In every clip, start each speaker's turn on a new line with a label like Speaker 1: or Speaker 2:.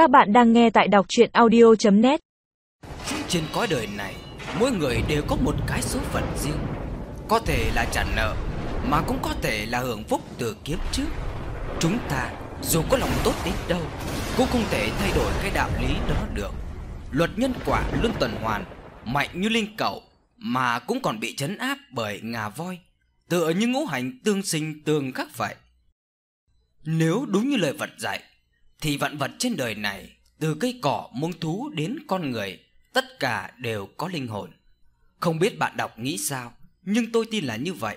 Speaker 1: Các bạn đang nghe tại đọc chuyện audio.net
Speaker 2: Trên cõi đời này, mỗi người đều có một cái số phận riêng. Có thể là trả nợ, mà cũng có thể là hưởng phúc từ kiếp trước. Chúng ta, dù có lòng tốt đến đâu, cũng không thể thay đổi cái đạo lý đó được. Luật nhân quả luôn tuần hoàn, mạnh như linh cầu mà cũng còn bị chấn áp bởi ngà voi, tựa như ngũ hành tương sinh tương khắc vậy. Nếu đúng như lời Phật dạy, thì vạn vật trên đời này, từ cây cỏ, muông thú đến con người, tất cả đều có linh hồn. Không biết bạn đọc nghĩ sao, nhưng tôi tin là như vậy.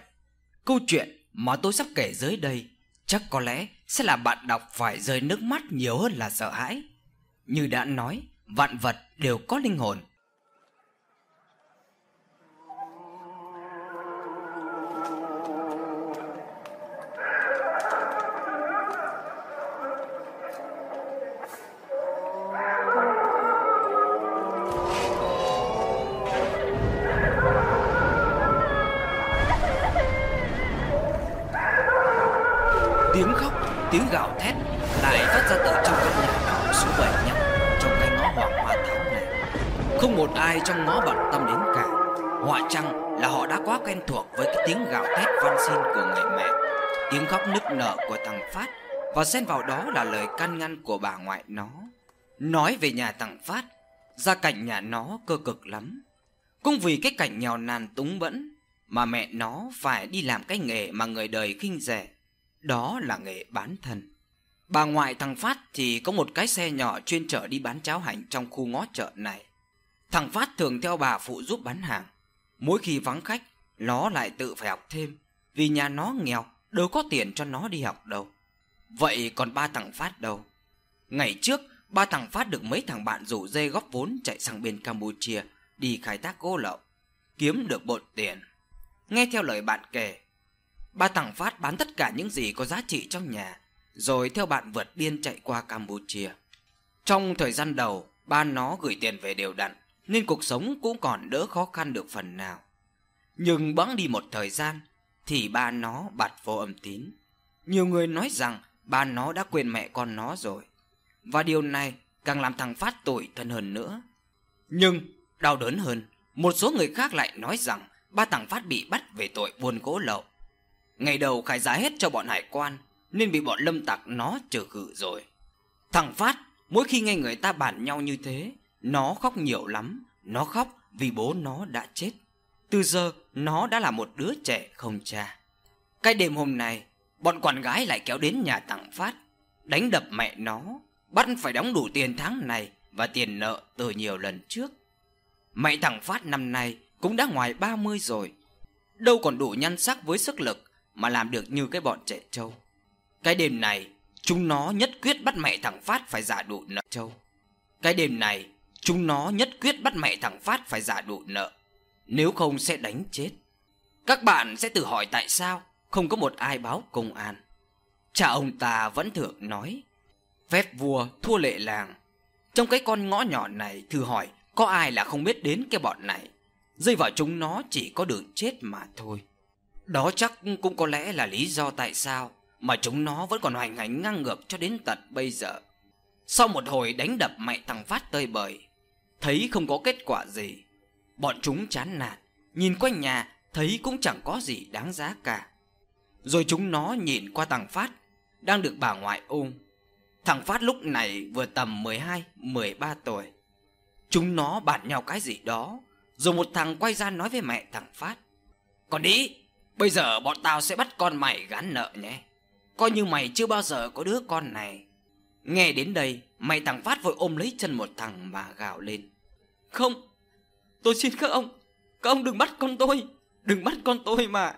Speaker 2: Câu chuyện mà tôi sắp kể dưới đây chắc có lẽ sẽ làm bạn đọc phải rơi nước mắt nhiều hơn là sợ hãi. Như đã nói, vạn vật đều có linh hồn. Tiếng gào thét lại phát ra từ trong căn nhà nhỏ số 75 trong cái ngõ hoàng hoa thảo này. Không một ai trong ngõ bận tâm đến cả. Họa chăng là họ đã quá quen thuộc với cái tiếng gào thét van xin của người mẹ, tiếng khóc nức nở của thằng Phát và xen vào đó là lời can ngăn của bà ngoại nó. Nói về nhà thằng Phát, gia cảnh nhà nó cơ cực lắm. Cũng vì cái cảnh nghèo nàn túng bẫn mà mẹ nó phải đi làm cái nghề mà người đời khinh rẻ đó là nghề bán thân. Bà ngoại thằng Phát thì có một cái xe nhỏ chuyên chở đi bán cháo hành trong khu ngõ chợ này. Thằng Phát thường theo bà phụ giúp bán hàng. Mỗi khi vắng khách, nó lại tự phải học thêm, vì nhà nó nghèo, đâu có tiền cho nó đi học đâu. Vậy còn ba thằng Phát đâu? Ngày trước, ba thằng Phát được mấy thằng bạn rủ dê góp vốn chạy sang bên Campuchia đi khai thác gỗ lậu, kiếm được bộn tiền. Nghe theo lời bạn kể, Ba thằng Phát bán tất cả những gì có giá trị trong nhà, rồi theo bạn vượt biên chạy qua Campuchia. Trong thời gian đầu, ba nó gửi tiền về đều đặn, nên cuộc sống cũng còn đỡ khó khăn được phần nào. Nhưng bẵng đi một thời gian, thì ba nó bạt vô âm tín. Nhiều người nói rằng ba nó đã quên mẹ con nó rồi. Và điều này càng làm thằng Phát tội thân hơn nữa. Nhưng, đau đớn hơn, một số người khác lại nói rằng ba thằng Phát bị bắt về tội buôn gỗ lậu. Ngày đầu khai giá hết cho bọn hải quan, Nên bị bọn lâm tặc nó trừ khử rồi. Thằng Phát, Mỗi khi nghe người ta bàn nhau như thế, Nó khóc nhiều lắm. Nó khóc vì bố nó đã chết. Từ giờ, nó đã là một đứa trẻ không cha. Cái đêm hôm nay, Bọn quản gái lại kéo đến nhà thằng Phát, Đánh đập mẹ nó, Bắt phải đóng đủ tiền tháng này Và tiền nợ từ nhiều lần trước. Mẹ thằng Phát năm nay Cũng đã ngoài 30 rồi, Đâu còn đủ nhan sắc với sức lực mà làm được như cái bọn trẻ trâu. Cái đêm này, chúng nó nhất quyết bắt mẹ thằng Phát phải giả đủ nợ trâu. Cái đêm này, chúng nó nhất quyết bắt mẹ thằng Phát phải giả đủ nợ. Nếu không sẽ đánh chết. Các bạn sẽ tự hỏi tại sao không có một ai báo công an. Cha ông ta vẫn thường nói, phép vua thua lệ làng. Trong cái con ngõ nhỏ này thử hỏi có ai là không biết đến cái bọn này. Rơi vào chúng nó chỉ có đường chết mà thôi. Đó chắc cũng có lẽ là lý do tại sao mà chúng nó vẫn còn hoành hành ngang ngược cho đến tận bây giờ. Sau một hồi đánh đập mẹ thằng Phát tơi bời, thấy không có kết quả gì. Bọn chúng chán nản, nhìn quanh nhà thấy cũng chẳng có gì đáng giá cả. Rồi chúng nó nhìn qua thằng Phát, đang được bà ngoại ôm. Thằng Phát lúc này vừa tầm 12, 13 tuổi. Chúng nó bàn nhau cái gì đó, rồi một thằng quay ra nói với mẹ thằng Phát. Còn đi, Bây giờ bọn tao sẽ bắt con mày gán nợ nhé. Coi như mày chưa bao giờ có đứa con này. Nghe đến đây, Mày thằng Phát vội ôm lấy chân một thằng mà gào lên. Không, Tôi xin các ông Các ông đừng bắt con tôi, Đừng bắt con tôi mà.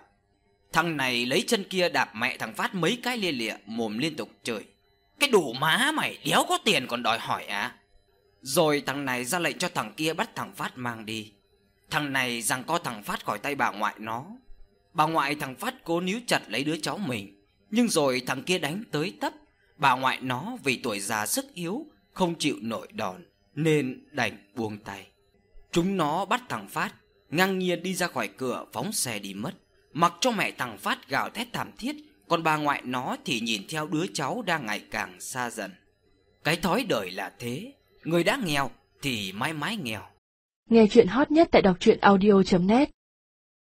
Speaker 2: Thằng này lấy chân kia đạp mẹ thằng Phát mấy cái lia lịa, Mồm liên tục chửi Cái đủ má mày, đéo có tiền còn đòi hỏi à? Rồi thằng này ra lệnh cho thằng kia bắt thằng Phát mang đi. Thằng này rằng co thằng Phát khỏi tay bà ngoại nó. Bà ngoại thằng Phát cố níu chặt lấy đứa cháu mình. Nhưng rồi thằng kia đánh tới tấp. Bà ngoại nó vì tuổi già sức yếu Không chịu nổi đòn Nên đành buông tay. Chúng nó bắt thằng Phát Ngang nhiên đi ra khỏi cửa phóng xe đi mất. Mặc cho mẹ thằng Phát gào thét thảm thiết Còn bà ngoại nó thì nhìn theo đứa cháu đang ngày càng xa dần. Cái thói đời là thế, người đã nghèo thì mãi mãi nghèo.
Speaker 3: Nghe chuyện hot nhất tại đọc truyện audio.net